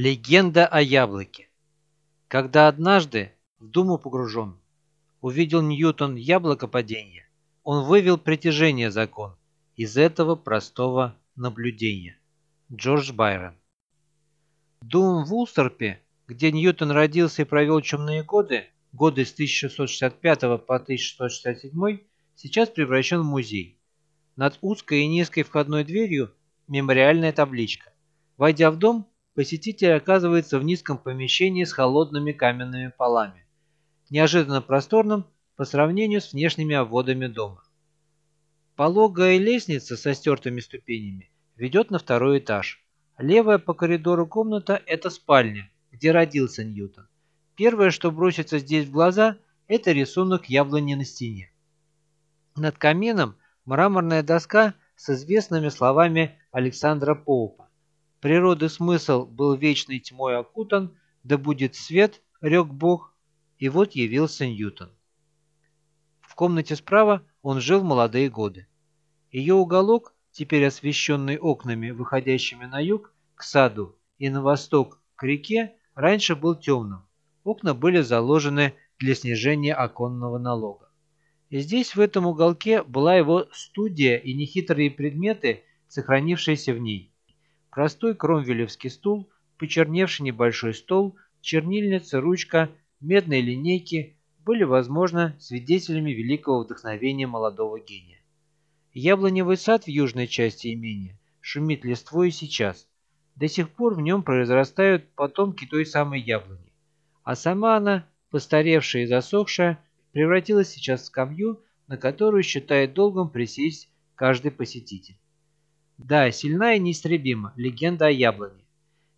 Легенда о яблоке. Когда однажды, в думу погружен, увидел Ньютон яблоко падения, он вывел притяжение закон из этого простого наблюдения. Джордж Байрон. Дум в Улстерпе, где Ньютон родился и провел чумные годы, годы с 1665 по 1667, сейчас превращен в музей. Над узкой и низкой входной дверью мемориальная табличка. Войдя в дом, посетитель оказывается в низком помещении с холодными каменными полами, неожиданно просторным по сравнению с внешними обводами дома. Пологая лестница со стертыми ступенями ведет на второй этаж. Левая по коридору комната – это спальня, где родился Ньютон. Первое, что бросится здесь в глаза – это рисунок яблони на стене. Над камином мраморная доска с известными словами Александра Поупа. Природы смысл был вечной тьмой окутан, да будет свет, рек Бог, и вот явился Ньютон. В комнате справа он жил в молодые годы. Ее уголок, теперь освещенный окнами, выходящими на юг, к саду и на восток, к реке, раньше был темным. Окна были заложены для снижения оконного налога. И здесь, в этом уголке, была его студия и нехитрые предметы, сохранившиеся в ней. Простой кромвелевский стул, почерневший небольшой стол, чернильница, ручка, медные линейки были, возможно, свидетелями великого вдохновения молодого гения. Яблоневый сад в южной части имения шумит листвой и сейчас. До сих пор в нем произрастают потомки той самой яблони. А сама она, постаревшая и засохшая, превратилась сейчас в скамью, на которую считает долгом присесть каждый посетитель. Да, сильна и неистребима легенда о яблоне.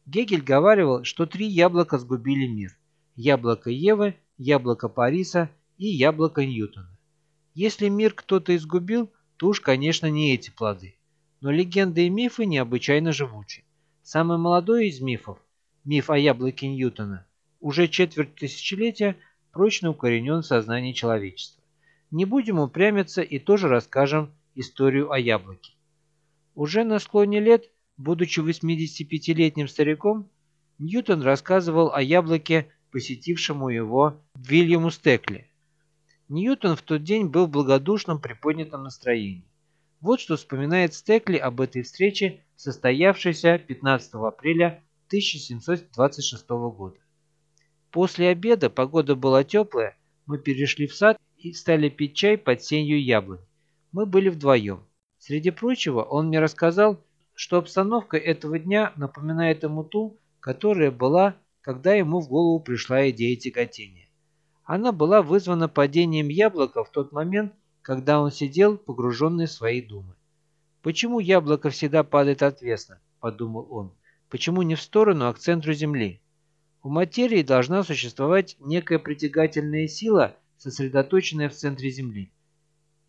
Гегель говаривал, что три яблока сгубили мир. Яблоко Евы, яблоко Париса и яблоко Ньютона. Если мир кто-то изгубил, то уж, конечно, не эти плоды. Но легенды и мифы необычайно живучи. Самый молодой из мифов, миф о яблоке Ньютона, уже четверть тысячелетия прочно укоренен в сознании человечества. Не будем упрямиться и тоже расскажем историю о яблоке. Уже на склоне лет, будучи 85-летним стариком, Ньютон рассказывал о яблоке, посетившему его Вильяму Стекли. Ньютон в тот день был в благодушном приподнятом настроении. Вот что вспоминает Стекли об этой встрече, состоявшейся 15 апреля 1726 года. После обеда погода была теплая, мы перешли в сад и стали пить чай под сенью яблонь. Мы были вдвоем. Среди прочего, он мне рассказал, что обстановка этого дня напоминает ему ту, которая была, когда ему в голову пришла идея тяготения. Она была вызвана падением яблока в тот момент, когда он сидел, погруженный в свои думы. «Почему яблоко всегда падает отвесно?» – подумал он. «Почему не в сторону, а к центру Земли?» У материи должна существовать некая притягательная сила, сосредоточенная в центре Земли.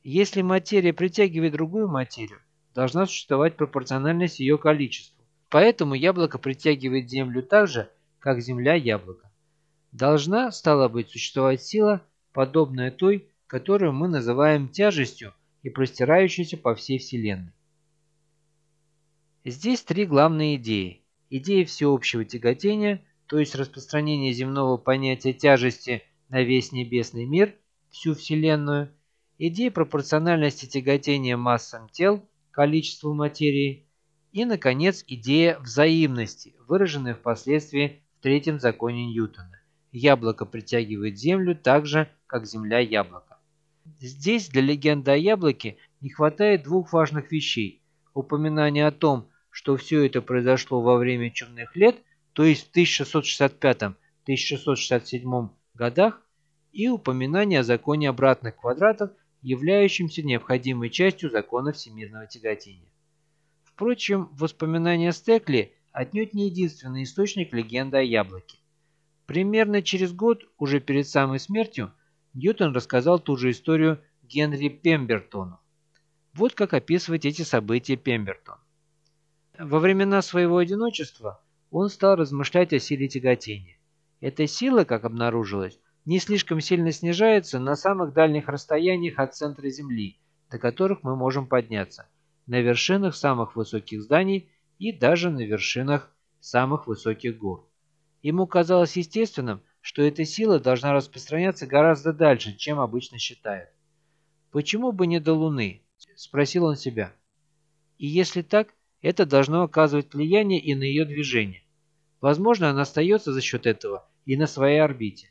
Если материя притягивает другую материю, должна существовать пропорциональность ее количеству. Поэтому яблоко притягивает Землю так же, как Земля яблоко. Должна, стала быть, существовать сила, подобная той, которую мы называем тяжестью и простирающейся по всей Вселенной. Здесь три главные идеи. Идея всеобщего тяготения, то есть распространение земного понятия тяжести на весь небесный мир, всю Вселенную – идея пропорциональности тяготения массам тел, количеству материи и, наконец, идея взаимности, выраженная впоследствии в третьем законе Ньютона. Яблоко притягивает Землю так же, как Земля яблоко. Здесь для легенды о яблоке не хватает двух важных вещей. Упоминание о том, что все это произошло во время чумных лет, то есть в 1665-1667 годах, и упоминание о законе обратных квадратов являющимся необходимой частью закона всемирного тяготения. Впрочем, воспоминания Стекли отнюдь не единственный источник легенды о яблоке. Примерно через год, уже перед самой смертью, Ньютон рассказал ту же историю Генри Пембертону. Вот как описывает эти события Пембертон. Во времена своего одиночества он стал размышлять о силе тяготения. Эта сила, как обнаружилось, не слишком сильно снижается на самых дальних расстояниях от центра Земли, до которых мы можем подняться, на вершинах самых высоких зданий и даже на вершинах самых высоких гор. Ему казалось естественным, что эта сила должна распространяться гораздо дальше, чем обычно считают. «Почему бы не до Луны?» – спросил он себя. И если так, это должно оказывать влияние и на ее движение. Возможно, она остается за счет этого и на своей орбите.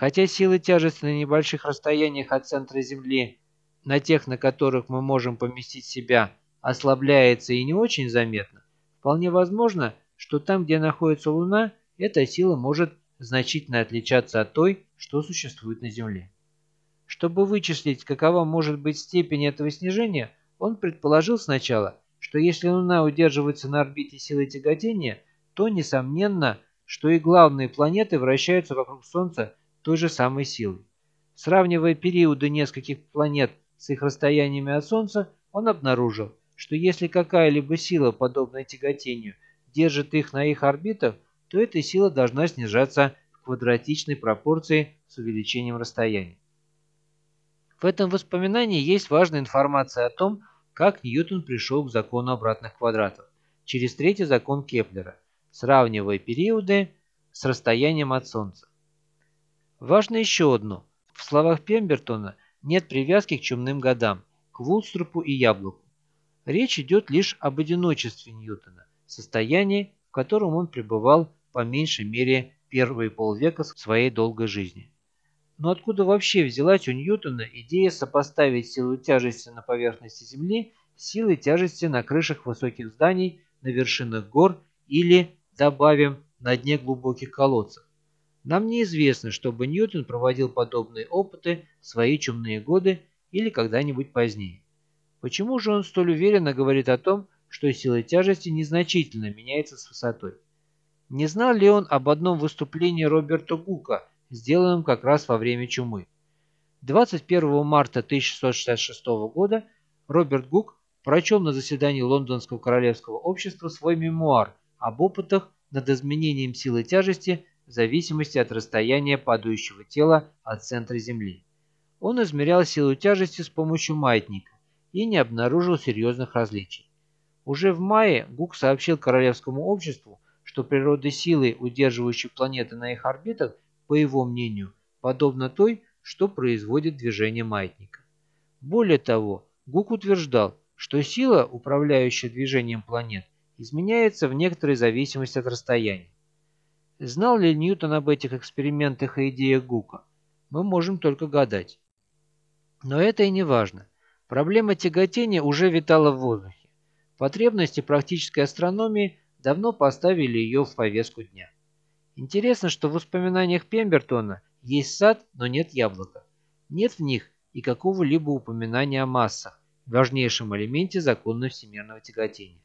Хотя силы тяжести на небольших расстояниях от центра Земли, на тех, на которых мы можем поместить себя, ослабляется и не очень заметно, вполне возможно, что там, где находится Луна, эта сила может значительно отличаться от той, что существует на Земле. Чтобы вычислить, какова может быть степень этого снижения, он предположил сначала, что если Луна удерживается на орбите силы тяготения, то, несомненно, что и главные планеты вращаются вокруг Солнца той же самой силой. Сравнивая периоды нескольких планет с их расстояниями от Солнца, он обнаружил, что если какая-либо сила, подобная тяготению, держит их на их орбитах, то эта сила должна снижаться в квадратичной пропорции с увеличением расстояния. В этом воспоминании есть важная информация о том, как Ньютон пришел к закону обратных квадратов через третий закон Кеплера, сравнивая периоды с расстоянием от Солнца. Важно еще одно. В словах Пембертона нет привязки к чумным годам, к Вулструпу и Яблоку. Речь идет лишь об одиночестве Ньютона, состоянии, в котором он пребывал по меньшей мере первые полвека своей долгой жизни. Но откуда вообще взялась у Ньютона идея сопоставить силу тяжести на поверхности Земли с силой тяжести на крышах высоких зданий, на вершинах гор или, добавим, на дне глубоких колодцев? Нам неизвестно, чтобы Ньютон проводил подобные опыты в свои чумные годы или когда-нибудь позднее. Почему же он столь уверенно говорит о том, что сила тяжести незначительно меняется с высотой? Не знал ли он об одном выступлении Роберта Гука, сделанном как раз во время чумы? 21 марта 1666 года Роберт Гук прочел на заседании Лондонского королевского общества свой мемуар об опытах над изменением силы тяжести в зависимости от расстояния падающего тела от центра Земли. Он измерял силу тяжести с помощью маятника и не обнаружил серьезных различий. Уже в мае Гук сообщил Королевскому обществу, что природа силы, удерживающей планеты на их орбитах, по его мнению, подобна той, что производит движение маятника. Более того, Гук утверждал, что сила, управляющая движением планет, изменяется в некоторой зависимости от расстояния. Знал ли Ньютон об этих экспериментах и идеях Гука? Мы можем только гадать. Но это и не важно. Проблема тяготения уже витала в воздухе. Потребности практической астрономии давно поставили ее в повестку дня. Интересно, что в воспоминаниях Пембертона есть сад, но нет яблока. Нет в них и какого-либо упоминания о массах, важнейшем элементе закона всемирного тяготения.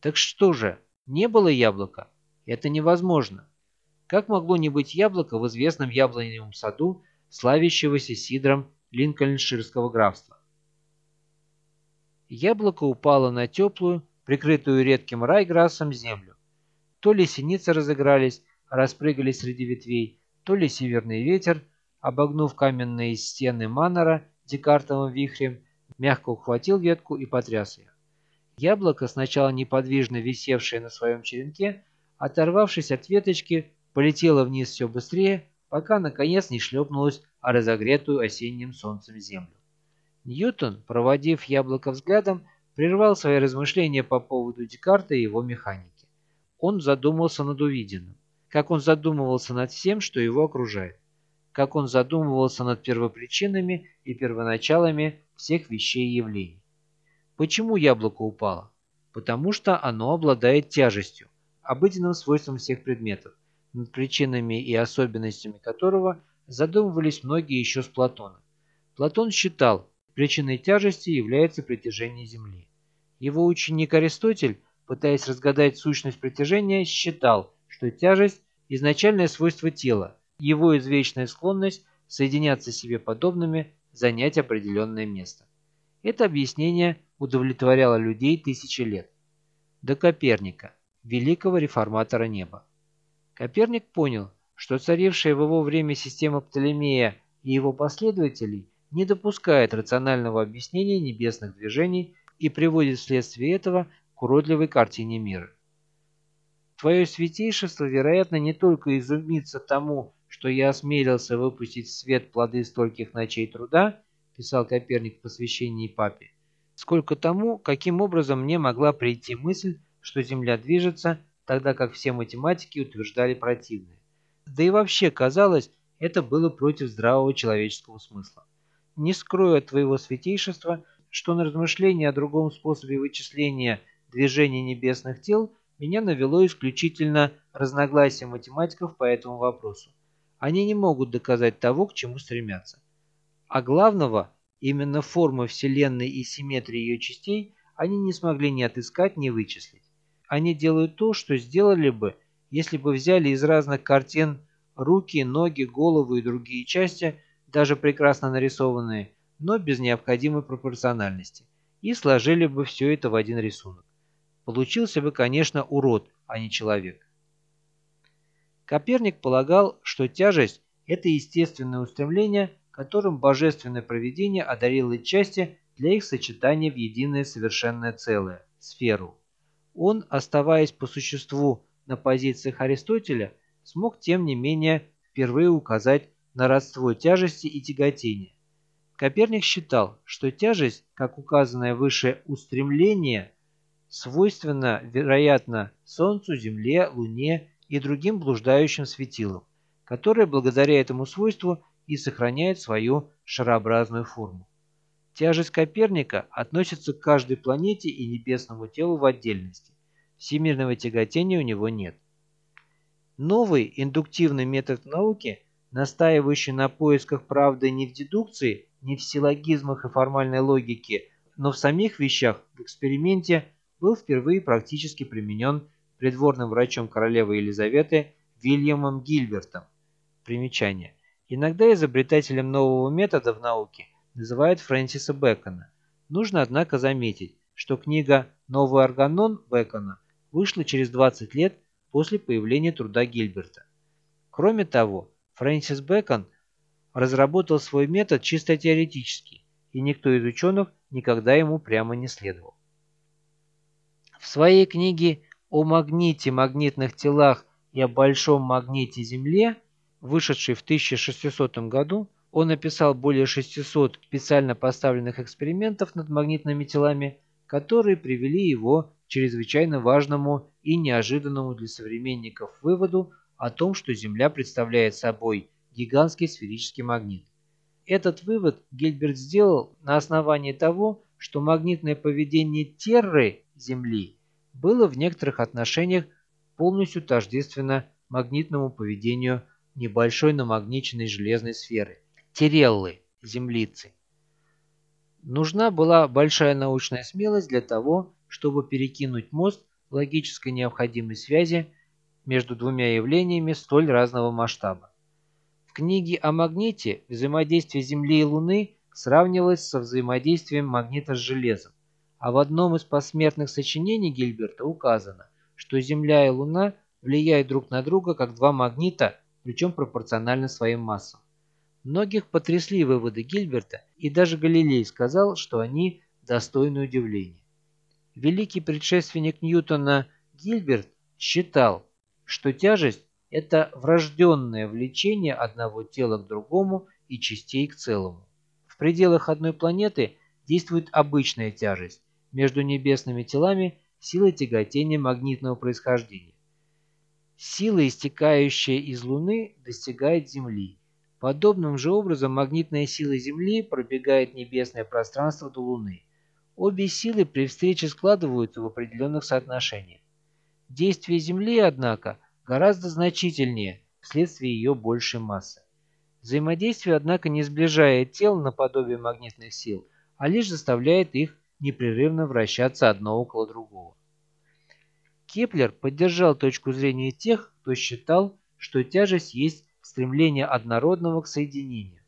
Так что же, не было яблока? Это невозможно. Как могло не быть яблока в известном яблоневом саду, славящегося сидром Линкольнширского графства? Яблоко упало на теплую, прикрытую редким райграссом землю. То ли синицы разыгрались, распрыгались среди ветвей, то ли северный ветер, обогнув каменные стены Маннера декартовым вихрем, мягко ухватил ветку и потряс ее. Яблоко, сначала неподвижно висевшее на своем черенке, оторвавшись от веточки, полетело вниз все быстрее, пока наконец не шлепнулось о разогретую осенним солнцем землю. Ньютон, проводив яблоко взглядом, прервал свои размышления по поводу Декарта и его механики. Он задумался над увиденным, как он задумывался над всем, что его окружает, как он задумывался над первопричинами и первоначалами всех вещей и явлений. Почему яблоко упало? Потому что оно обладает тяжестью, обыденным свойством всех предметов, над причинами и особенностями которого задумывались многие еще с Платона. Платон считал, Причиной тяжести является притяжение Земли. Его ученик Аристотель, пытаясь разгадать сущность притяжения, считал, что тяжесть – изначальное свойство тела, его извечная склонность соединяться себе подобными, занять определенное место. Это объяснение удовлетворяло людей тысячи лет. До Коперника, великого реформатора неба. Коперник понял, что царившая в его время система Птолемея и его последователей не допускает рационального объяснения небесных движений и приводит вследствие этого к уродливой картине мира. Твое святейшество, вероятно, не только изумится тому, что я осмелился выпустить в свет плоды стольких ночей труда, писал Коперник в посвящении папе, сколько тому, каким образом мне могла прийти мысль, что Земля движется, тогда как все математики утверждали противное. Да и вообще, казалось, это было против здравого человеческого смысла. Не скрою от твоего святейшества, что на размышления о другом способе вычисления движения небесных тел меня навело исключительно разногласие математиков по этому вопросу. Они не могут доказать того, к чему стремятся. А главного, именно формы Вселенной и симметрии ее частей, они не смогли ни отыскать, ни вычислить. Они делают то, что сделали бы, если бы взяли из разных картин руки, ноги, голову и другие части, даже прекрасно нарисованные, но без необходимой пропорциональности, и сложили бы все это в один рисунок. Получился бы, конечно, урод, а не человек. Коперник полагал, что тяжесть – это естественное устремление, которым божественное провидение одарило части для их сочетания в единое совершенное целое – сферу. Он, оставаясь по существу на позициях Аристотеля, смог тем не менее впервые указать на родство тяжести и тяготения. Коперник считал, что тяжесть, как указанное выше устремление, свойственна, вероятно, Солнцу, Земле, Луне и другим блуждающим светилам, которые благодаря этому свойству и сохраняют свою шарообразную форму. Тяжесть Коперника относится к каждой планете и небесному телу в отдельности. Всемирного тяготения у него нет. Новый индуктивный метод науки, настаивающий на поисках правды не в дедукции, не в силлогизмах и формальной логике, но в самих вещах, в эксперименте, был впервые практически применен придворным врачом королевы Елизаветы Вильямом Гильбертом. Примечание. Иногда изобретателем нового метода в науке называют Фрэнсиса Бэкона. Нужно, однако, заметить, что книга «Новый органон» Бэкона вышла через 20 лет после появления труда Гильберта. Кроме того, Фрэнсис Бэкон разработал свой метод чисто теоретически, и никто из ученых никогда ему прямо не следовал. В своей книге о магните, магнитных телах и о большом магните Земле, вышедшей в 1600 году, он написал более 600 специально поставленных экспериментов над магнитными телами, которые привели его чрезвычайно важному и неожиданному для современников выводу о том, что Земля представляет собой гигантский сферический магнит. Этот вывод Гильберт сделал на основании того, что магнитное поведение Терры Земли было в некоторых отношениях полностью тождественно магнитному поведению небольшой намагниченной железной сферы – Тереллы, Землицы. Нужна была большая научная смелость для того, чтобы перекинуть мост логической необходимой связи между двумя явлениями столь разного масштаба. В книге о магните взаимодействие Земли и Луны сравнивалось со взаимодействием магнита с железом, а в одном из посмертных сочинений Гильберта указано, что Земля и Луна влияют друг на друга как два магнита, причем пропорционально своим массам. Многих потрясли выводы Гильберта, и даже Галилей сказал, что они достойны удивления. Великий предшественник Ньютона Гильберт считал, что тяжесть – это врожденное влечение одного тела к другому и частей к целому. В пределах одной планеты действует обычная тяжесть, между небесными телами сила тяготения магнитного происхождения. Сила, истекающая из Луны, достигает Земли. Подобным же образом магнитная сила Земли пробегает небесное пространство до Луны – Обе силы при встрече складываются в определенных соотношениях. Действие Земли, однако, гораздо значительнее вследствие ее большей массы. Взаимодействие, однако, не сближает тел наподобие магнитных сил, а лишь заставляет их непрерывно вращаться одно около другого. Кеплер поддержал точку зрения тех, кто считал, что тяжесть есть стремление однородного к соединению.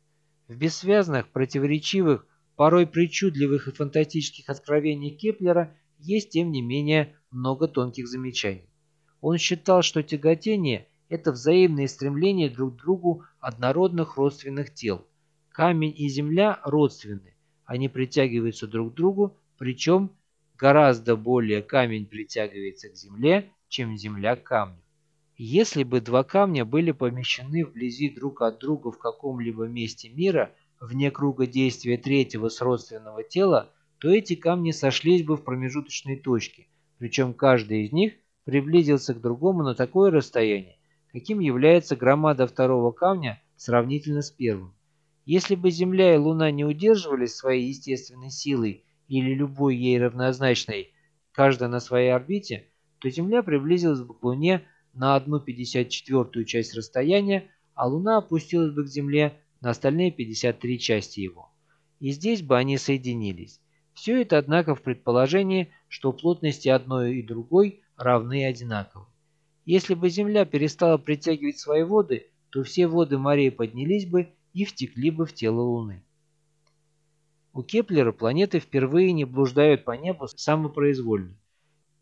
В бессвязных, противоречивых, порой причудливых и фантастических откровениях Кеплера есть, тем не менее, много тонких замечаний. Он считал, что тяготение – это взаимное стремление друг к другу однородных родственных тел. Камень и земля родственны, они притягиваются друг к другу, причем гораздо более камень притягивается к земле, чем Земля к камню. Если бы два камня были помещены вблизи друг от друга в каком-либо месте мира, вне круга действия третьего сродственного тела, то эти камни сошлись бы в промежуточной точке, причем каждый из них приблизился к другому на такое расстояние, каким является громада второго камня сравнительно с первым. Если бы Земля и Луна не удерживались своей естественной силой или любой ей равнозначной, каждая на своей орбите, то Земля приблизилась бы к Луне на одну пятьдесят четвертую часть расстояния, а Луна опустилась бы к Земле на остальные 53 части его. И здесь бы они соединились. Все это, однако, в предположении, что плотности одной и другой равны и одинаковы. Если бы Земля перестала притягивать свои воды, то все воды морей поднялись бы и втекли бы в тело Луны. У Кеплера планеты впервые не блуждают по небу самопроизвольно.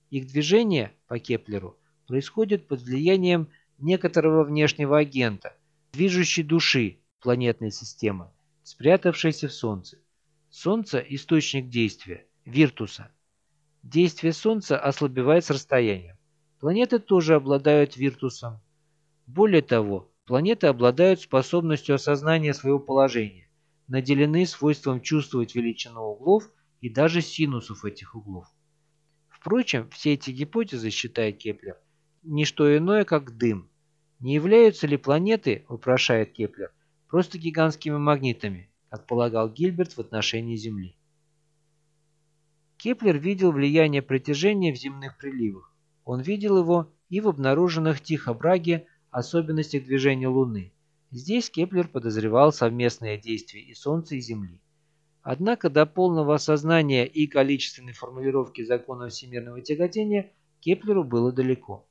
Их движение по Кеплеру происходит под влиянием некоторого внешнего агента, движущей души планетной системы, спрятавшейся в Солнце. Солнце – источник действия, Виртуса. Действие Солнца ослабевает с расстоянием. Планеты тоже обладают Виртусом. Более того, планеты обладают способностью осознания своего положения, наделены свойством чувствовать величину углов и даже синусов этих углов. Впрочем, все эти гипотезы, считает Кеплер, не что иное, как дым. Не являются ли планеты, вопрошает Кеплер, просто гигантскими магнитами, как полагал Гильберт в отношении Земли? Кеплер видел влияние притяжения в земных приливах. Он видел его и в обнаруженных Тихо Браге особенностях движения Луны. Здесь Кеплер подозревал совместное действие и Солнца, и Земли. Однако до полного осознания и количественной формулировки закона всемирного тяготения Кеплеру было далеко.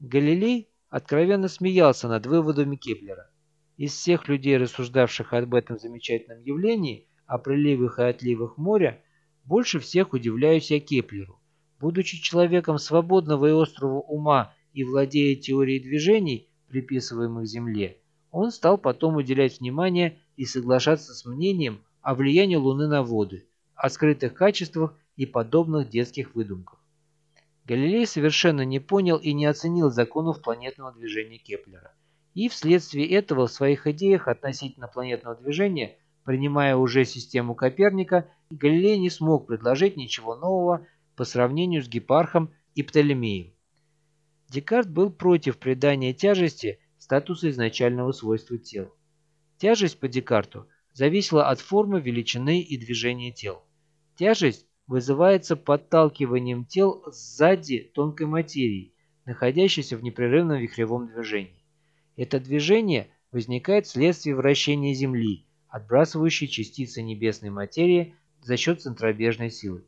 Галилей откровенно смеялся над выводами Кеплера. Из всех людей, рассуждавших об этом замечательном явлении, о приливах и отливах моря, больше всех удивляюсь я Кеплеру. Будучи человеком свободного и острого ума и владея теорией движений, приписываемых Земле, он стал потом уделять внимание и соглашаться с мнением о влиянии Луны на воды, о скрытых качествах и подобных детских выдумках. Галилей совершенно не понял и не оценил законов планетного движения Кеплера. И вследствие этого в своих идеях относительно планетного движения, принимая уже систему Коперника, Галилей не смог предложить ничего нового по сравнению с Гепархом и Птолемеем. Декарт был против придания тяжести статуса изначального свойства тел. Тяжесть по Декарту зависела от формы, величины и движения тел. Тяжесть вызывается подталкиванием тел сзади тонкой материи, находящейся в непрерывном вихревом движении. Это движение возникает вследствие вращения Земли, отбрасывающей частицы небесной материи за счет центробежной силы.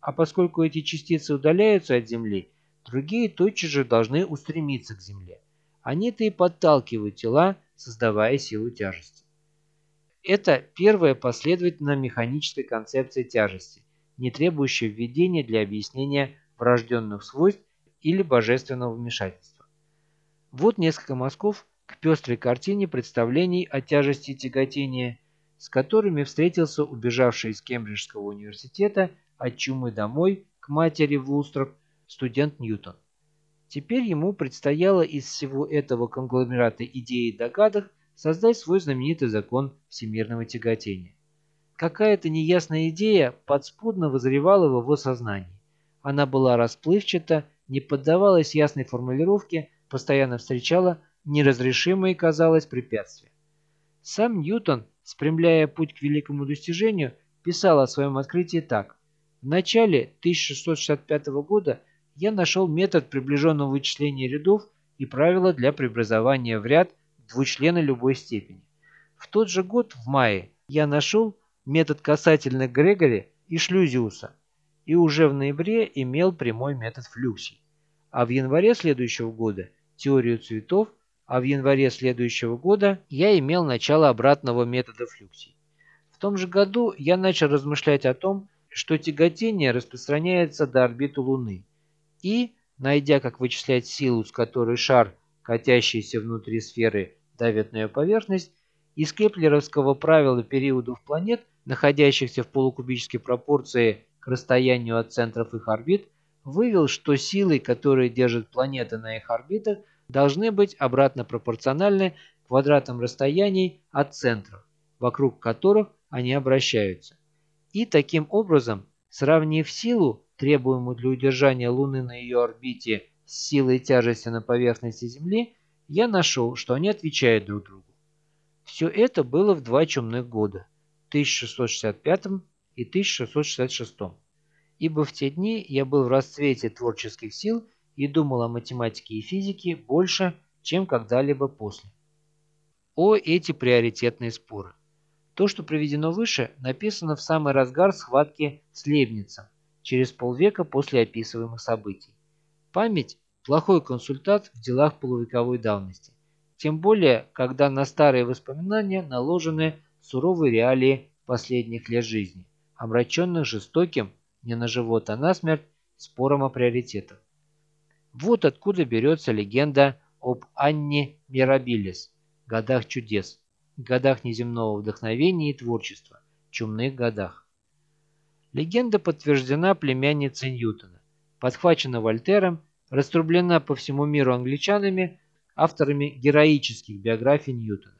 А поскольку эти частицы удаляются от Земли, другие тотчас же должны устремиться к Земле. Они-то и подталкивают тела, создавая силу тяжести. Это первая последовательная механическая концепция тяжести, не требующее введения для объяснения врожденных свойств или божественного вмешательства. Вот несколько мазков к пестрой картине представлений о тяжести тяготения, с которыми встретился убежавший из Кембриджского университета от чумы домой к матери в Лустроп студент Ньютон. Теперь ему предстояло из всего этого конгломерата идей и догадок создать свой знаменитый закон всемирного тяготения. Какая-то неясная идея подспудно вызревала в его сознании. Она была расплывчата, не поддавалась ясной формулировке, постоянно встречала неразрешимые, казалось, препятствия. Сам Ньютон, спрямляя путь к великому достижению, писал о своем открытии так. В начале 1665 года я нашел метод приближенного вычисления рядов и правила для преобразования в ряд двучлена любой степени. В тот же год, в мае, я нашел метод касательных Грегори и Шлюзиуса, и уже в ноябре имел прямой метод флюксий. А в январе следующего года теорию цветов, а в январе следующего года я имел начало обратного метода флюксий. В том же году я начал размышлять о том, что тяготение распространяется до орбиты Луны, и, найдя, как вычислять силу, с которой шар, катящийся внутри сферы, давит на ее поверхность, из кеплеровского правила периодов планет – находящихся в полукубической пропорции к расстоянию от центров их орбит, вывел, что силы, которые держат планеты на их орбитах, должны быть обратно пропорциональны квадратам расстояний от центров, вокруг которых они обращаются. И таким образом, сравнив силу, требуемую для удержания Луны на ее орбите с силой тяжести на поверхности Земли, я нашел, что они отвечают друг другу. Все это было в два чумных года – 1665 и 1666. Ибо в те дни я был в расцвете творческих сил и думал о математике и физике больше, чем когда-либо после. О, эти приоритетные споры! То, что приведено выше, написано в самый разгар схватки с Лейбницем, через полвека после описываемых событий. Память – плохой консультант в делах полувековой давности. Тем более, когда на старые воспоминания наложены суровые реалии последних лет жизни, омраченных жестоким, не на живот, а на смерть, спором о приоритетах. Вот откуда берется легенда об Анне Мирабилес – годах чудес, годах неземного вдохновения и творчества, чумных годах. Легенда подтверждена племянницей Ньютона, подхвачена Вольтером, раструблена по всему миру англичанами, авторами героических биографий Ньютона.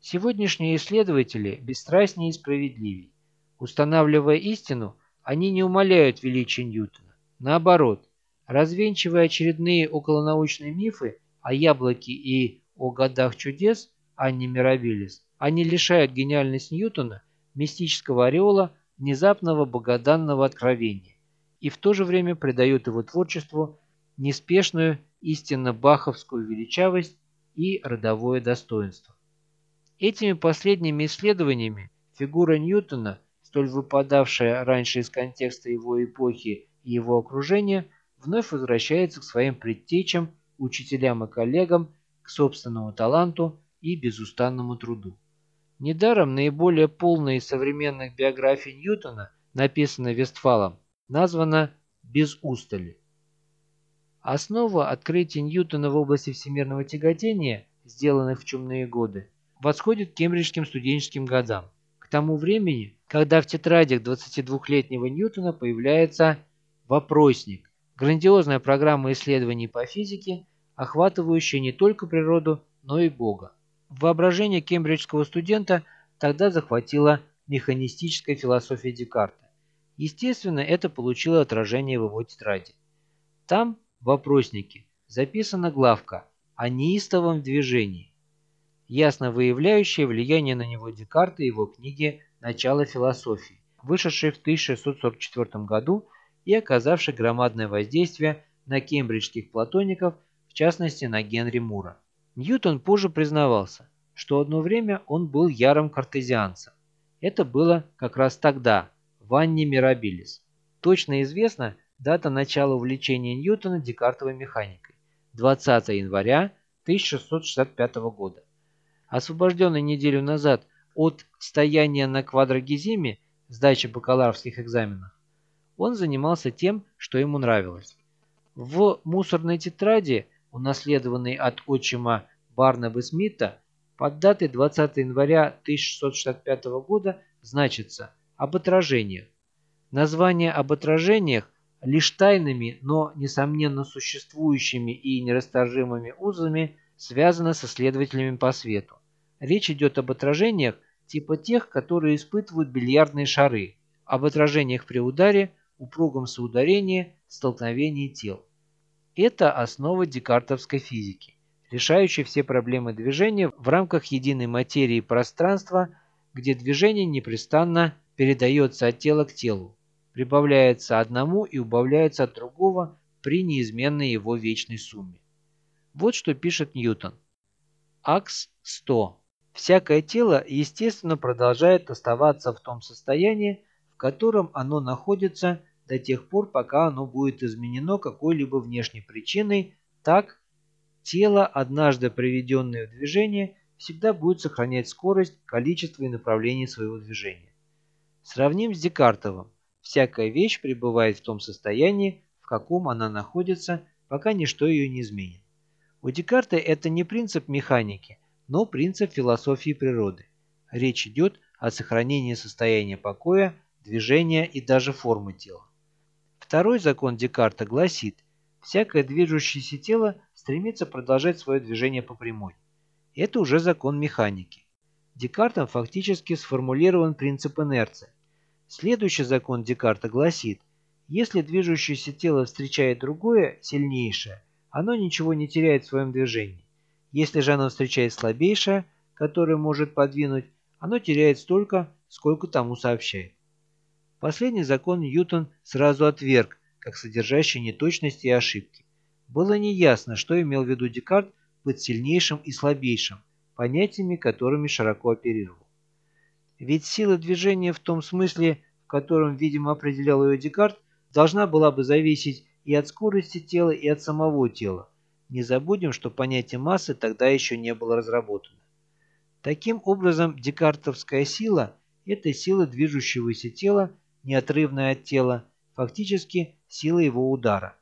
Сегодняшние исследователи бесстрастнее и справедливее. Устанавливая истину, они не умаляют величия Ньютона. Наоборот, развенчивая очередные околонаучные мифы о яблоке и о годах чудес Анни Мировилис, они лишают гениальность Ньютона мистического ореола внезапного богоданного откровения и в то же время придают его творчеству неспешную истинно баховскую величавость и родовое достоинство. Этими последними исследованиями фигура Ньютона, столь выпадавшая раньше из контекста его эпохи и его окружения, вновь возвращается к своим предтечам, учителям и коллегам к собственному таланту и безустанному труду. Недаром наиболее полная из современных биографий Ньютона, написанная Вестфалом, названа «Без устали». Основа открытий Ньютона в области всемирного тяготения, сделанных в чумные годы, восходит к кембриджским студенческим годам, к тому времени, когда в тетрадях 22-летнего Ньютона появляется «Вопросник», грандиозная программа исследований по физике, охватывающая не только природу, но и Бога. Воображение кембриджского студента тогда захватила механистическая философия Декарта. Естественно, это получило отражение в его тетради. Там, в вопроснике, записана главка о неистовом движении, ясно выявляющая влияние на него Декарта и его книги «Начало философии», вышедшей в 1644 году и оказавшей громадное воздействие на кембриджских платоников частности на Генри Мура. Ньютон позже признавался, что одно время он был ярым картезианцем. Это было как раз тогда, в Анне Мирабилис. Точно известна дата начала увлечения Ньютона Декартовой механикой – 20 января 1665 года. Освобожденный неделю назад от стояния на квадрогизиме сдачи бакалаврских экзаменов, он занимался тем, что ему нравилось. В мусорной тетради – унаследованный от отчима Барнаба Смита, под датой 20 января 1665 года значится «об отражениях». Название об отражениях лишь тайными, но несомненно существующими и нерасторжимыми узами связано со следователями по свету. Речь идет об отражениях типа тех, которые испытывают бильярдные шары, об отражениях при ударе, упругом соударении, столкновении тел. Это основа декартовской физики, решающей все проблемы движения в рамках единой материи пространства, где движение непрестанно передается от тела к телу, прибавляется одному и убавляется от другого при неизменной его вечной сумме. Вот что пишет Ньютон. Акс 100. Всякое тело, естественно, продолжает оставаться в том состоянии, в котором оно находится до тех пор, пока оно будет изменено какой-либо внешней причиной, так тело, однажды приведенное в движение, всегда будет сохранять скорость, количество и направление своего движения. Сравним с Декартовым. Всякая вещь пребывает в том состоянии, в каком она находится, пока ничто ее не изменит. У Декарта это не принцип механики, но принцип философии природы. Речь идет о сохранении состояния покоя, движения и даже формы тела. Второй закон Декарта гласит, всякое движущееся тело стремится продолжать свое движение по прямой. Это уже закон механики. Декартом фактически сформулирован принцип инерции. Следующий закон Декарта гласит, если движущееся тело встречает другое, сильнейшее, оно ничего не теряет в своем движении. Если же оно встречает слабейшее, которое может подвинуть, оно теряет столько, сколько тому сообщает. Последний закон Ньютон сразу отверг, как содержащий неточности и ошибки. Было неясно, что имел в виду Декарт под сильнейшим и слабейшим, понятиями, которыми широко оперировал. Ведь сила движения в том смысле, в котором, видимо, определял ее Декарт, должна была бы зависеть и от скорости тела, и от самого тела. Не забудем, что понятие массы тогда еще не было разработано. Таким образом, декартовская сила – это сила движущегося тела, неотрывная от тела, фактически сила его удара.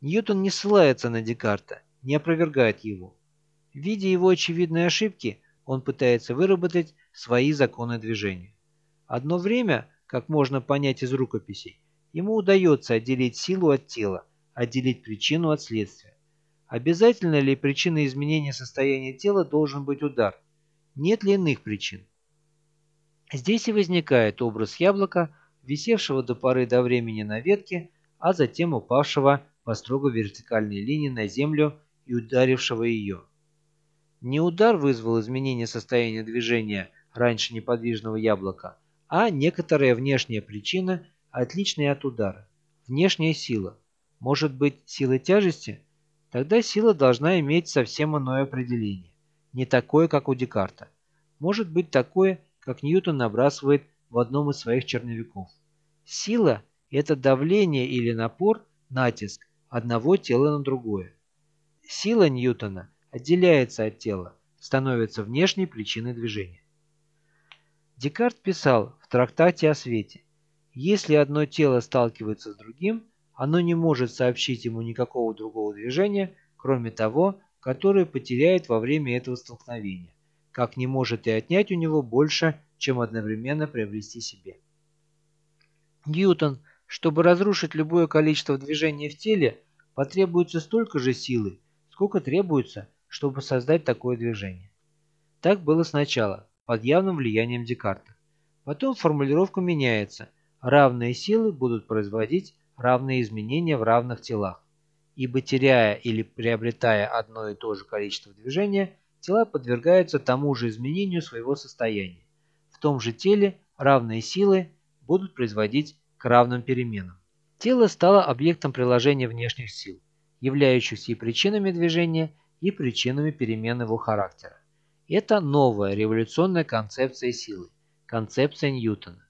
Ньютон не ссылается на Декарта, не опровергает его. Видя его очевидные ошибки, он пытается выработать свои законы движения. Одно время, как можно понять из рукописей, ему удается отделить силу от тела, отделить причину от следствия. Обязательно ли причиной изменения состояния тела должен быть удар? Нет ли иных причин? Здесь и возникает образ яблока, висевшего до поры до времени на ветке, а затем упавшего по строго вертикальной линии на землю и ударившего ее. Не удар вызвал изменение состояния движения раньше неподвижного яблока, а некоторая внешняя причина, отличная от удара. Внешняя сила. Может быть, сила тяжести? Тогда сила должна иметь совсем иное определение. Не такое, как у Декарта. Может быть такое, как Ньютон набрасывает в одном из своих черновиков. Сила – это давление или напор, натиск одного тела на другое. Сила Ньютона отделяется от тела, становится внешней причиной движения. Декарт писал в трактате о свете, если одно тело сталкивается с другим, оно не может сообщить ему никакого другого движения, кроме того, которое потеряет во время этого столкновения, как не может и отнять у него больше, чем одновременно приобрести себе. Ньютон, чтобы разрушить любое количество движения в теле, потребуется столько же силы, сколько требуется, чтобы создать такое движение. Так было сначала, под явным влиянием Декарта. Потом формулировка меняется. Равные силы будут производить равные изменения в равных телах. Ибо теряя или приобретая одно и то же количество движения, тела подвергаются тому же изменению своего состояния. В том же теле равные силы будут производить к равным переменам. Тело стало объектом приложения внешних сил, являющихся и причинами движения, и причинами перемен его характера. Это новая революционная концепция силы, концепция Ньютона.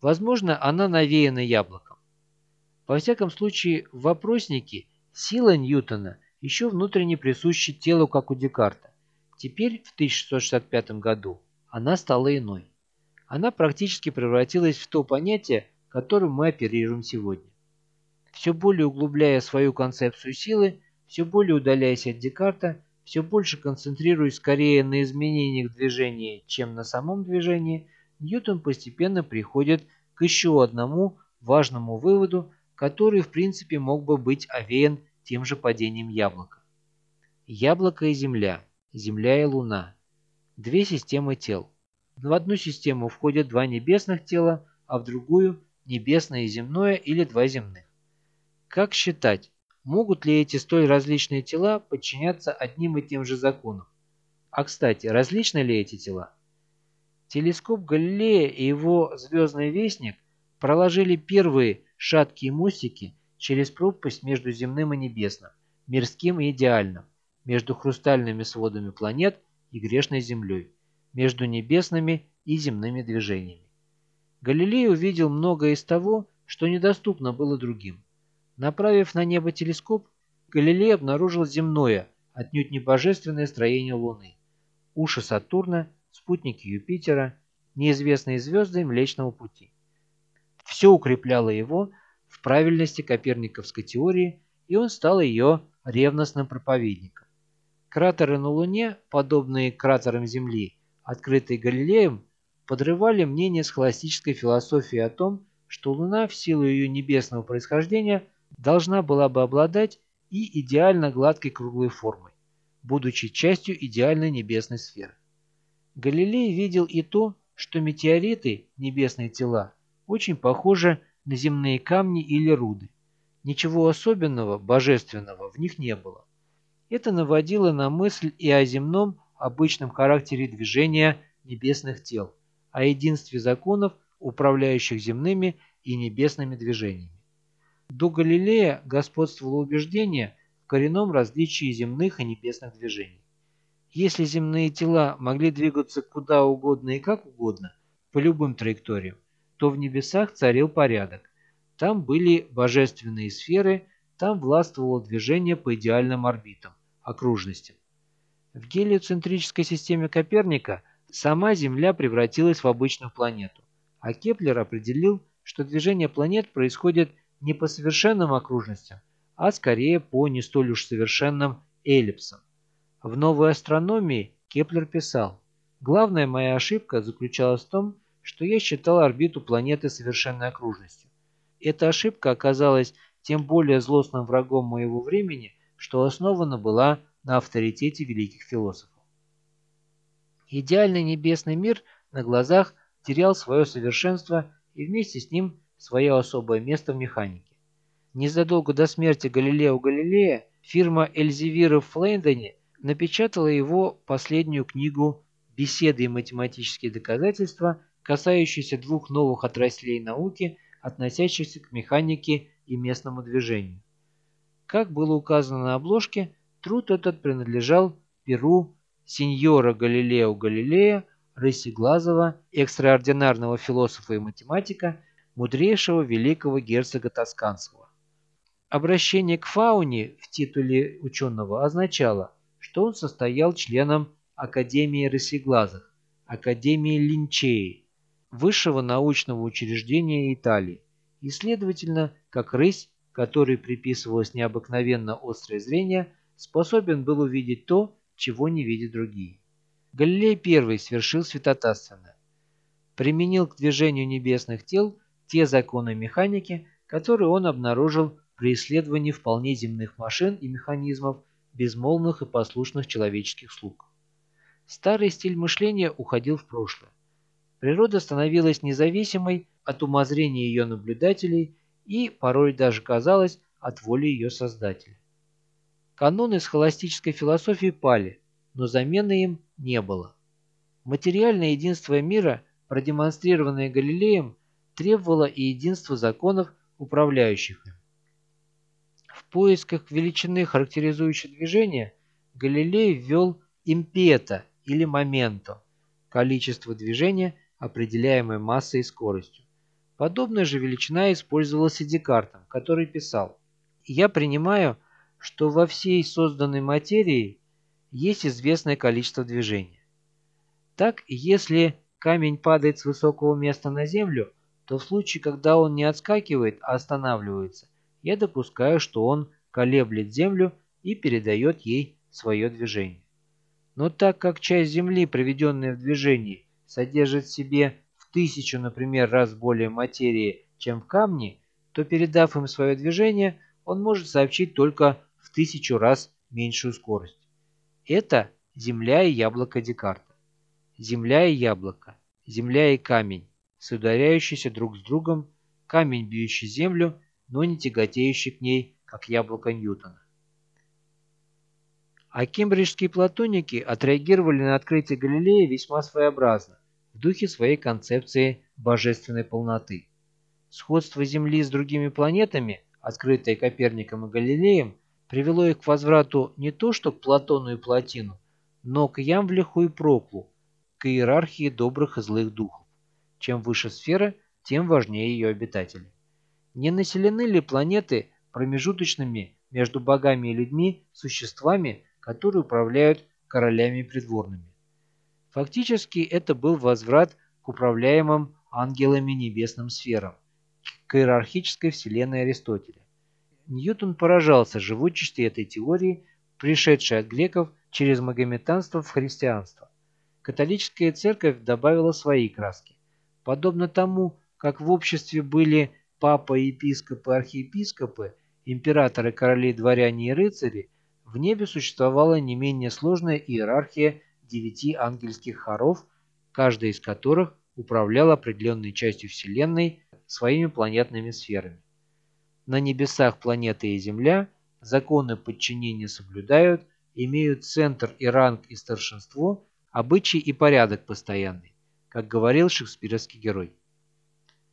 Возможно, она навеяна яблоком. Во всяком случае, в вопроснике сила Ньютона еще внутренне присуща телу, как у Декарта. Теперь, в 1665 году, она стала иной она практически превратилась в то понятие, которым мы оперируем сегодня. Все более углубляя свою концепцию силы, все более удаляясь от Декарта, все больше концентрируясь скорее на изменениях движения, чем на самом движении, Ньютон постепенно приходит к еще одному важному выводу, который в принципе мог бы быть овеян тем же падением яблока. Яблоко и Земля, Земля и Луна. Две системы тел. В одну систему входят два небесных тела, а в другую – небесное и земное или два земных. Как считать, могут ли эти столь различные тела подчиняться одним и тем же законам? А кстати, различны ли эти тела? Телескоп Галилея и его звездный вестник проложили первые шаткие мостики через пропасть между земным и небесным, мирским и идеальным, между хрустальными сводами планет и грешной землей между небесными и земными движениями. Галилей увидел многое из того, что недоступно было другим. Направив на небо телескоп, Галилей обнаружил земное, отнюдь не божественное строение Луны, уши Сатурна, спутники Юпитера, неизвестные звезды Млечного Пути. Все укрепляло его в правильности коперниковской теории, и он стал ее ревностным проповедником. Кратеры на Луне, подобные кратерам Земли, открытые Галилеем, подрывали мнение схоластической философии о том, что Луна в силу ее небесного происхождения должна была бы обладать и идеально гладкой круглой формой, будучи частью идеальной небесной сферы. Галилей видел и то, что метеориты, небесные тела, очень похожи на земные камни или руды. Ничего особенного, божественного в них не было. Это наводило на мысль и о земном, обычном характере движения небесных тел, о единстве законов, управляющих земными и небесными движениями. До Галилея господствовало убеждение в коренном различии земных и небесных движений. Если земные тела могли двигаться куда угодно и как угодно, по любым траекториям, то в небесах царил порядок. Там были божественные сферы, там властвовало движение по идеальным орбитам, окружностям. В гелиоцентрической системе Коперника сама Земля превратилась в обычную планету, а Кеплер определил, что движение планет происходит не по совершенным окружностям, а скорее по не столь уж совершенным эллипсам. В новой астрономии Кеплер писал, «Главная моя ошибка заключалась в том, что я считал орбиту планеты совершенной окружностью. Эта ошибка оказалась тем более злостным врагом моего времени, что основана была на авторитете великих философов. Идеальный небесный мир на глазах терял свое совершенство и вместе с ним свое особое место в механике. Незадолго до смерти Галилео Галилея фирма Эльзевира в Лейндоне напечатала его последнюю книгу «Беседы и математические доказательства», касающиеся двух новых отраслей науки, относящихся к механике и местному движению. Как было указано на обложке, труд этот принадлежал Перу сеньора Галилео Галилея, рысеглазого, экстраординарного философа и математика, мудрейшего великого герцога Тосканского. Обращение к фауне в титуле ученого означало, что он состоял членом Академии рысеглазых, Академии Линчеи, высшего научного учреждения Италии, и, следовательно, как рысь, которой приписывалось необыкновенно острое зрение, способен был увидеть то, чего не видят другие. Галилей первый свершил святотатственно. Применил к движению небесных тел те законы механики, которые он обнаружил при исследовании вполне земных машин и механизмов, безмолвных и послушных человеческих слуг. Старый стиль мышления уходил в прошлое. Природа становилась независимой от умозрения ее наблюдателей и порой даже казалось от воли ее создателя. Каноны схоластической философии пали, но замены им не было. Материальное единство мира, продемонстрированное Галилеем, требовало и единства законов, управляющих им. В поисках величины, характеризующей движение, Галилей ввел импета или моменто – количество движения, определяемое массой и скоростью. Подобная же величина использовалась и Декартом, который писал «Я принимаю, что во всей созданной материи есть известное количество движения. Так, если камень падает с высокого места на землю, то в случае, когда он не отскакивает, а останавливается, я допускаю, что он колеблет землю и передает ей свое движение. Но так как часть Земли, приведенная в движении, содержит в себе в тысячу, например, раз более материи, чем в камне, то передав им свое движение, он может сообщить только в тысячу раз меньшую скорость. Это Земля и яблоко Декарта. Земля и яблоко, Земля и камень, соударяющиеся друг с другом, камень, бьющий Землю, но не тяготеющий к ней, как яблоко Ньютона. А кембриджские платоники отреагировали на открытие Галилея весьма своеобразно, в духе своей концепции божественной полноты. Сходство Земли с другими планетами, открытое Коперником и Галилеем, привело их к возврату не то что к Платону и Платину, но к Ямвлиху и Проклу, к иерархии добрых и злых духов. Чем выше сфера, тем важнее ее обитатели. Не населены ли планеты промежуточными между богами и людьми существами, которые управляют королями придворными? Фактически это был возврат к управляемым ангелами небесным сферам, к иерархической вселенной Аристотеля. Ньютон поражался живучести этой теории, пришедшей от греков через магометанство в христианство. Католическая церковь добавила свои краски. Подобно тому, как в обществе были папа, епископы, архиепископы, императоры, короли, дворяне и рыцари, в небе существовала не менее сложная иерархия девяти ангельских хоров, каждая из которых управляла определенной частью Вселенной своими планетными сферами. На небесах планеты и Земля законы подчинения соблюдают, имеют центр и ранг и старшинство, обычай и порядок постоянный, как говорил шекспировский герой.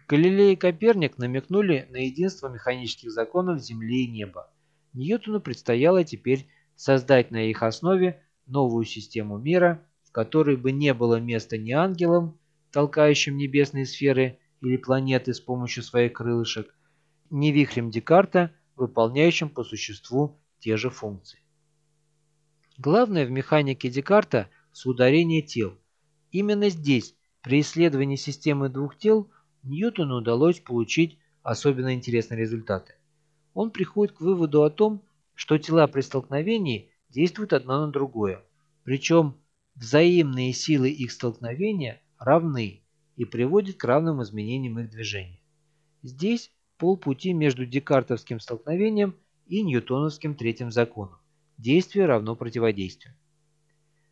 Галилей и Коперник намекнули на единство механических законов Земли и неба. Ньютону предстояло теперь создать на их основе новую систему мира, в которой бы не было места ни ангелам, толкающим небесные сферы или планеты с помощью своих крылышек, ни вихрем Декарта, выполняющим по существу те же функции. Главное в механике Декарта – соударение тел. Именно здесь, при исследовании системы двух тел, Ньютону удалось получить особенно интересные результаты. Он приходит к выводу о том, что тела при столкновении действуют одно на другое, причем взаимные силы их столкновения равны и приводят к равным изменениям их движения. Здесь полпути между декартовским столкновением и ньютоновским третьим законом. Действие равно противодействию.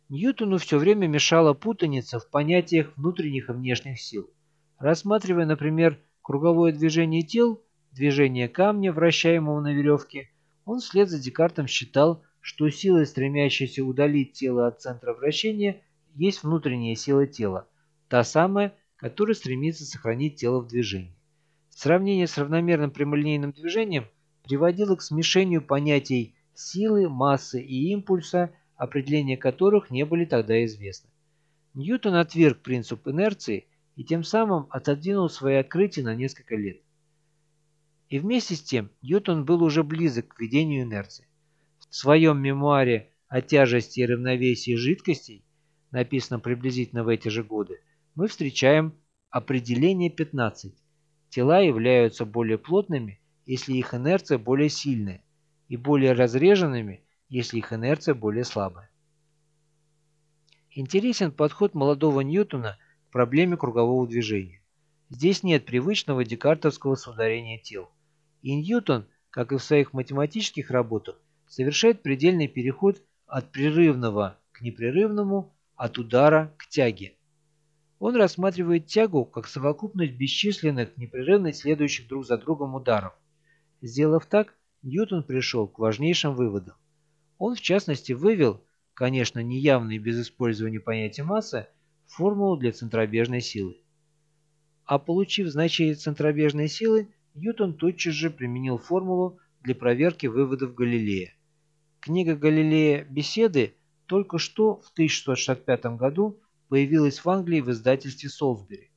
Ньютону все время мешала путаница в понятиях внутренних и внешних сил. Рассматривая, например, круговое движение тел, движение камня, вращаемого на веревке, он вслед за Декартом считал, что сила, стремящаяся удалить тело от центра вращения, есть внутренняя сила тела, та самая, которая стремится сохранить тело в движении. Сравнение с равномерным прямолинейным движением приводило к смешению понятий силы, массы и импульса, определения которых не были тогда известны. Ньютон отверг принцип инерции и тем самым отодвинул свои открытия на несколько лет. И вместе с тем Ньютон был уже близок к введению инерции. В своем мемуаре о тяжести и равновесии жидкостей, написанном приблизительно в эти же годы, мы встречаем определение 15. Тела являются более плотными, если их инерция более сильная, и более разреженными, если их инерция более слабая. Интересен подход молодого Ньютона к проблеме кругового движения. Здесь нет привычного декартовского соударения тел. И Ньютон, как и в своих математических работах, совершает предельный переход от прерывного к непрерывному, от удара к тяге. Он рассматривает тягу как совокупность бесчисленных, непрерывно следующих друг за другом ударов. Сделав так, Ньютон пришел к важнейшим выводам. Он, в частности, вывел, конечно, неявно без использования понятия массы, формулу для центробежной силы. А получив значение центробежной силы, Ньютон тотчас же применил формулу для проверки выводов Галилея. Книга Галилея «Беседы» только что в 1665 году появилась в Англии в издательстве Солсбери.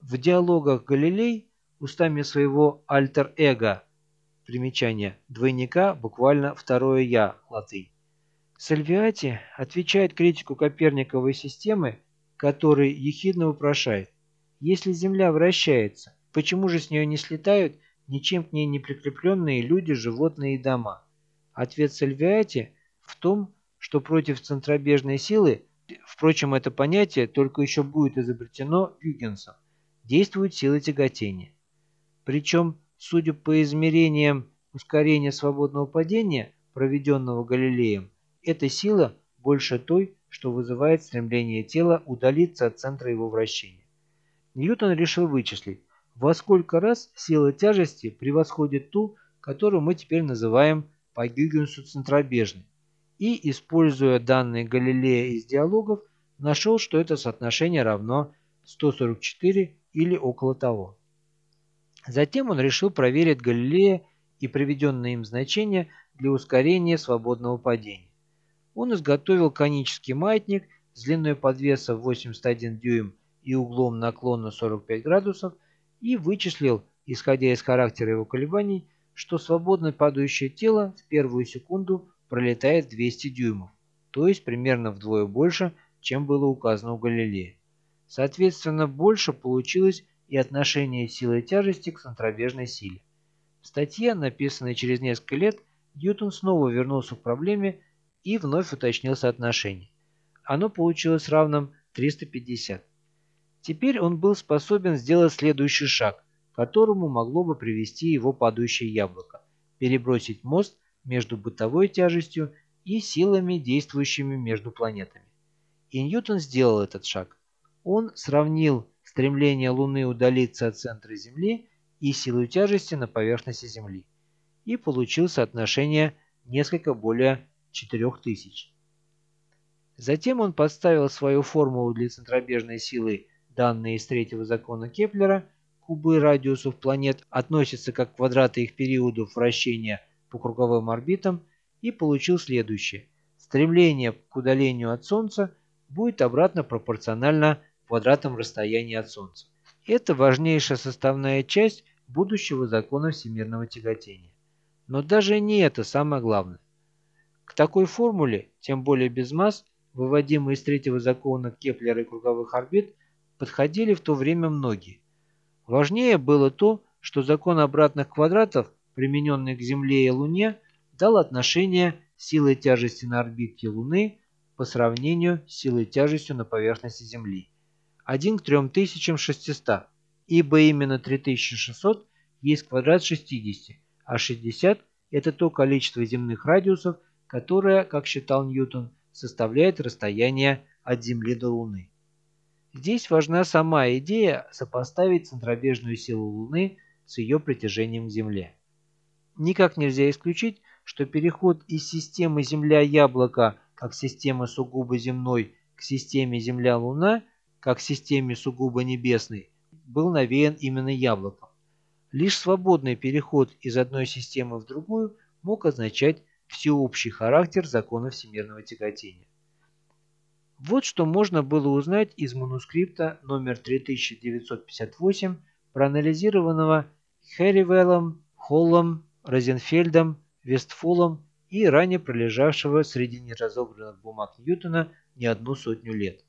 В диалогах Галилей устами своего альтер-эго примечание двойника буквально второе «я» латынь. Сальвиати отвечает критику Коперниковой системы, который ехидно вопрошает, если Земля вращается, почему же с нее не слетают ничем к ней не прикрепленные люди, животные и дома? Ответ Сальвиати в том, что против центробежной силы Впрочем, это понятие только еще будет изобретено Гюгенсом. Действует сила тяготения. Причем, судя по измерениям ускорения свободного падения, проведенного Галилеем, эта сила больше той, что вызывает стремление тела удалиться от центра его вращения. Ньютон решил вычислить, во сколько раз сила тяжести превосходит ту, которую мы теперь называем по Гюгенсу центробежной и, используя данные Галилея из диалогов, нашел, что это соотношение равно 144 или около того. Затем он решил проверить Галилея и приведенные им значения для ускорения свободного падения. Он изготовил конический маятник с длиной подвеса 81 дюйм и углом наклона 45 градусов и вычислил, исходя из характера его колебаний, что свободно падающее тело в первую секунду пролетает 200 дюймов, то есть примерно вдвое больше, чем было указано у Галилея. Соответственно, больше получилось и отношение силы тяжести к центробежной силе. В статье, написанной через несколько лет, Ньютон снова вернулся к проблеме и вновь уточнил соотношение. Оно получилось равным 350. Теперь он был способен сделать следующий шаг, которому могло бы привести его падающее яблоко – перебросить мост между бытовой тяжестью и силами, действующими между планетами. И Ньютон сделал этот шаг. Он сравнил стремление Луны удалиться от центра Земли и силу тяжести на поверхности Земли и получил соотношение несколько более 4000. Затем он подставил свою формулу для центробежной силы, данные из третьего закона Кеплера, кубы радиусов планет относятся как квадраты их периодов вращения по круговым орбитам, и получил следующее. Стремление к удалению от Солнца будет обратно пропорционально квадратам расстояния от Солнца. Это важнейшая составная часть будущего закона всемирного тяготения. Но даже не это самое главное. К такой формуле, тем более без масс, выводимой из третьего закона Кеплера и круговых орбит, подходили в то время многие. Важнее было то, что закон обратных квадратов, примененный к Земле и Луне, дал отношение силы тяжести на орбите Луны по сравнению с силой тяжестью на поверхности Земли. 1 к 3600, ибо именно 3600 есть квадрат 60, а 60 – это то количество земных радиусов, которое, как считал Ньютон, составляет расстояние от Земли до Луны. Здесь важна сама идея сопоставить центробежную силу Луны с ее притяжением к Земле. Никак нельзя исключить, что переход из системы Земля-Яблоко как системы сугубо земной к системе Земля-Луна как системе сугубо небесной был навеян именно яблоком. Лишь свободный переход из одной системы в другую мог означать всеобщий характер закона всемирного тяготения. Вот что можно было узнать из манускрипта номер 3958, проанализированного Хэрривеллом, Холлом, Розенфельдом, Вестфолом и ранее пролежавшего среди неразобранных бумаг Ньютона не одну сотню лет.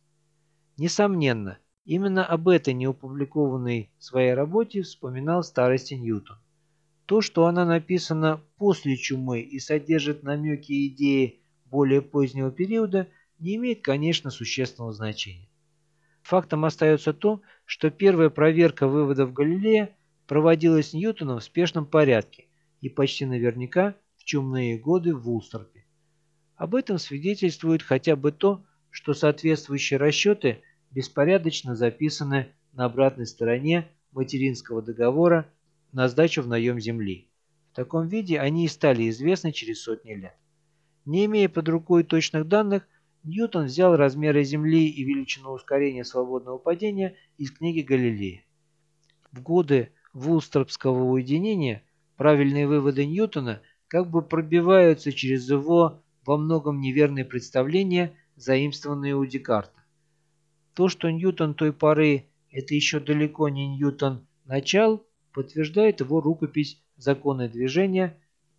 Несомненно, именно об этой неопубликованной своей работе вспоминал старости Ньютон. То, что она написана после чумы и содержит намеки и идеи более позднего периода, не имеет, конечно, существенного значения. Фактом остается то, что первая проверка выводов Галилея проводилась Ньютоном в спешном порядке и почти наверняка в чумные годы в Вулстерпе. Об этом свидетельствует хотя бы то, что соответствующие расчеты беспорядочно записаны на обратной стороне материнского договора на сдачу в наем земли. В таком виде они и стали известны через сотни лет. Не имея под рукой точных данных, Ньютон взял размеры Земли и величину ускорения свободного падения из книги Галилея. В годы Вулстерпского уединения Правильные выводы Ньютона как бы пробиваются через его во многом неверные представления, заимствованные у Декарта. То, что Ньютон той поры – это еще далеко не Ньютон начал, подтверждает его рукопись «Законы движения»,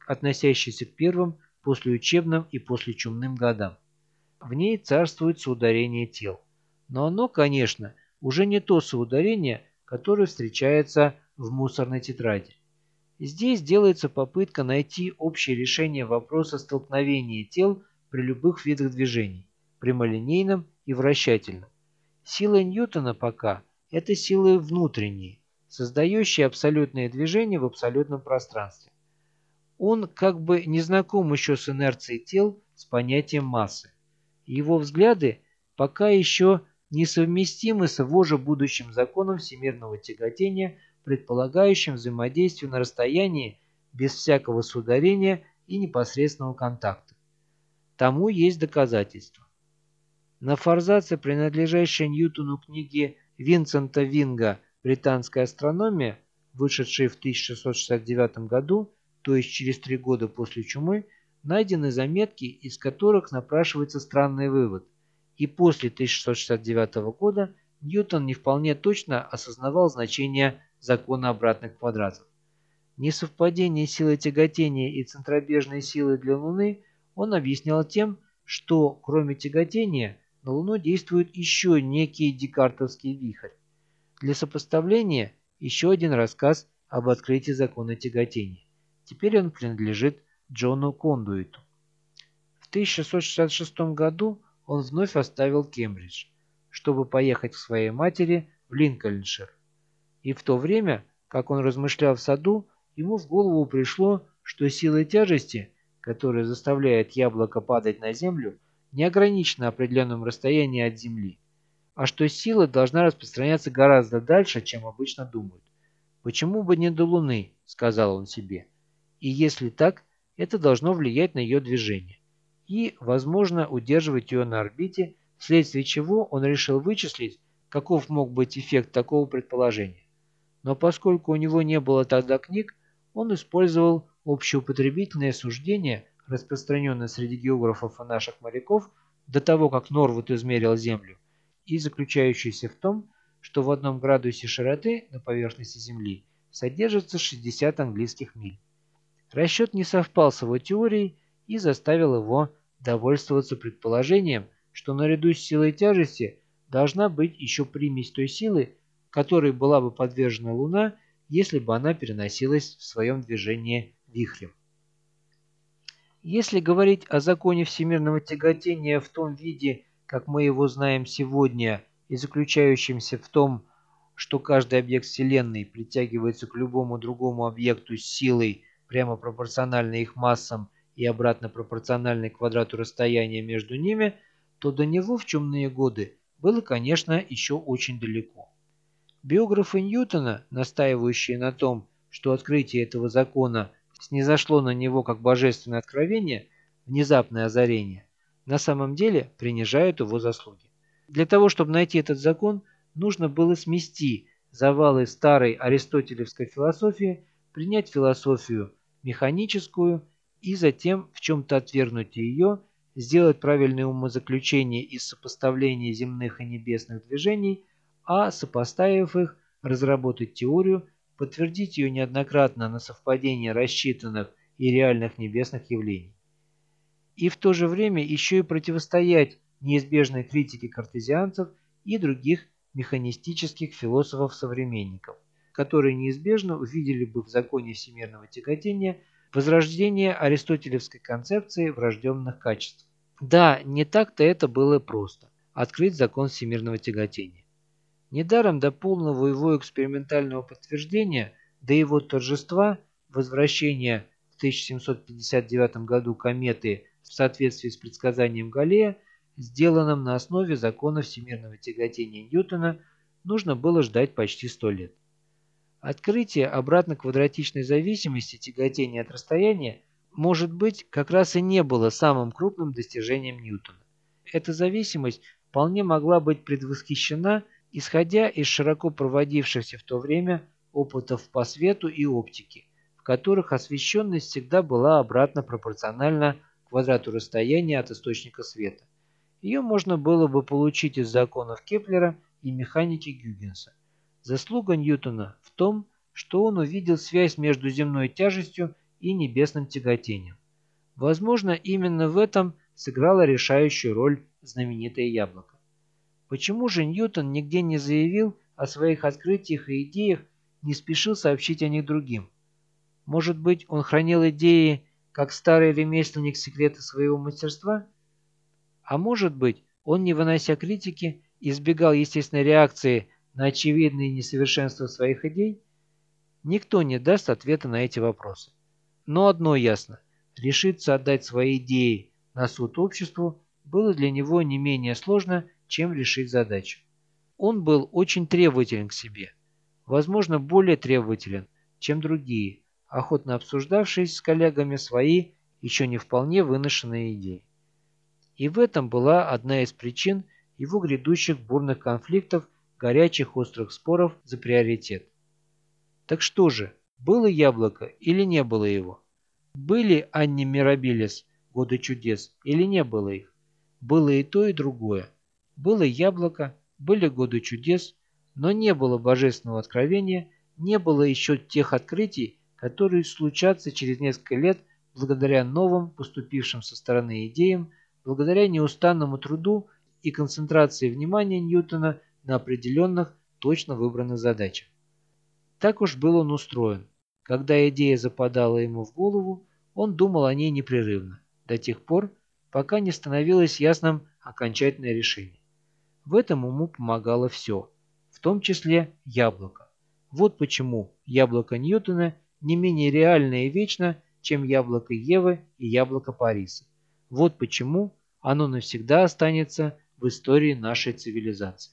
относящаяся к первым послеучебным и послечумным годам. В ней царствует соударение тел. Но оно, конечно, уже не то соударение, которое встречается в мусорной тетради. Здесь делается попытка найти общее решение вопроса столкновения тел при любых видах движений, прямолинейном и вращательном. Сила Ньютона пока – это силы внутренние, создающие абсолютное движение в абсолютном пространстве. Он как бы не знаком еще с инерцией тел с понятием массы. Его взгляды пока еще несовместимы с его же будущим законом всемирного тяготения – предполагающим взаимодействие на расстоянии без всякого сударения и непосредственного контакта. Тому есть доказательства. На форзаце, принадлежащей Ньютону книги Винсента Винга «Британская астрономия», вышедшей в 1669 году, то есть через три года после чумы, найдены заметки, из которых напрашивается странный вывод. И после 1669 года Ньютон не вполне точно осознавал значение закона обратных квадратов. Несовпадение силы тяготения и центробежной силы для Луны он объяснял тем, что кроме тяготения на Луну действует еще некий декартовский вихрь. Для сопоставления еще один рассказ об открытии закона тяготения. Теперь он принадлежит Джону Кондуиту. В 1666 году он вновь оставил Кембридж, чтобы поехать к своей матери в Линкольншир. И в то время, как он размышлял в саду, ему в голову пришло, что сила тяжести, которая заставляет яблоко падать на землю, не ограничена определенным расстоянием от земли, а что сила должна распространяться гораздо дальше, чем обычно думают. «Почему бы не до Луны?» – сказал он себе. «И если так, это должно влиять на ее движение и, возможно, удерживать ее на орбите, вследствие чего он решил вычислить, каков мог быть эффект такого предположения. Но поскольку у него не было тогда книг, он использовал общеупотребительное суждение, распространенное среди географов и наших моряков, до того, как Норвуд измерил Землю, и заключающееся в том, что в одном градусе широты на поверхности Земли содержится 60 английских миль. Расчет не совпал с его теорией и заставил его довольствоваться предположением, что наряду с силой тяжести должна быть еще примесь той силы, которой была бы подвержена Луна, если бы она переносилась в своем движении вихрем. Если говорить о законе всемирного тяготения в том виде, как мы его знаем сегодня, и заключающемся в том, что каждый объект Вселенной притягивается к любому другому объекту с силой, прямо пропорциональной их массам и обратно пропорциональной квадрату расстояния между ними, то до него в темные годы было, конечно, еще очень далеко. Биографы Ньютона, настаивающие на том, что открытие этого закона снизошло на него как божественное откровение, внезапное озарение, на самом деле принижают его заслуги. Для того, чтобы найти этот закон, нужно было смести завалы старой аристотелевской философии, принять философию механическую и затем в чем-то отвергнуть ее, сделать правильное умозаключение из сопоставления земных и небесных движений, а сопоставив их, разработать теорию, подтвердить ее неоднократно на совпадение рассчитанных и реальных небесных явлений. И в то же время еще и противостоять неизбежной критике картезианцев и других механистических философов-современников, которые неизбежно увидели бы в законе всемирного тяготения – Возрождение аристотелевской концепции врожденных качеств. Да, не так-то это было просто – открыть закон всемирного тяготения. Недаром до полного его экспериментального подтверждения, до его торжества, возвращения в 1759 году кометы в соответствии с предсказанием Галлея, сделанным на основе закона всемирного тяготения Ньютона, нужно было ждать почти сто лет. Открытие обратно квадратичной зависимости тяготения от расстояния, может быть, как раз и не было самым крупным достижением Ньютона. Эта зависимость вполне могла быть предвосхищена, исходя из широко проводившихся в то время опытов по свету и оптике, в которых освещенность всегда была обратно пропорциональна квадрату расстояния от источника света. Ее можно было бы получить из законов Кеплера и механики Гюгенса. Заслуга Ньютона в том, что он увидел связь между земной тяжестью и небесным тяготением. Возможно, именно в этом сыграла решающую роль знаменитое яблоко. Почему же Ньютон нигде не заявил о своих открытиях и идеях, не спешил сообщить о них другим? Может быть, он хранил идеи, как старый ремесленник секреты своего мастерства? А может быть, он, не вынося критики, избегал естественной реакции на очевидные несовершенства своих идей? Никто не даст ответа на эти вопросы. Но одно ясно – решиться отдать свои идеи на суд обществу было для него не менее сложно, чем решить задачу. Он был очень требователен к себе, возможно, более требователен, чем другие, охотно обсуждавшие с коллегами свои еще не вполне выношенные идеи. И в этом была одна из причин его грядущих бурных конфликтов горячих острых споров за приоритет. Так что же, было яблоко или не было его? Были Анни Мирабилес годы чудес или не было их? Было и то, и другое. Было яблоко, были годы чудес, но не было божественного откровения, не было еще тех открытий, которые случатся через несколько лет благодаря новым, поступившим со стороны идеям, благодаря неустанному труду и концентрации внимания Ньютона на определенных, точно выбранных задачах. Так уж был он устроен. Когда идея западала ему в голову, он думал о ней непрерывно, до тех пор, пока не становилось ясным окончательное решение. В этом ему помогало все, в том числе яблоко. Вот почему яблоко Ньютона не менее реально и вечно, чем яблоко Евы и яблоко Париса. Вот почему оно навсегда останется в истории нашей цивилизации.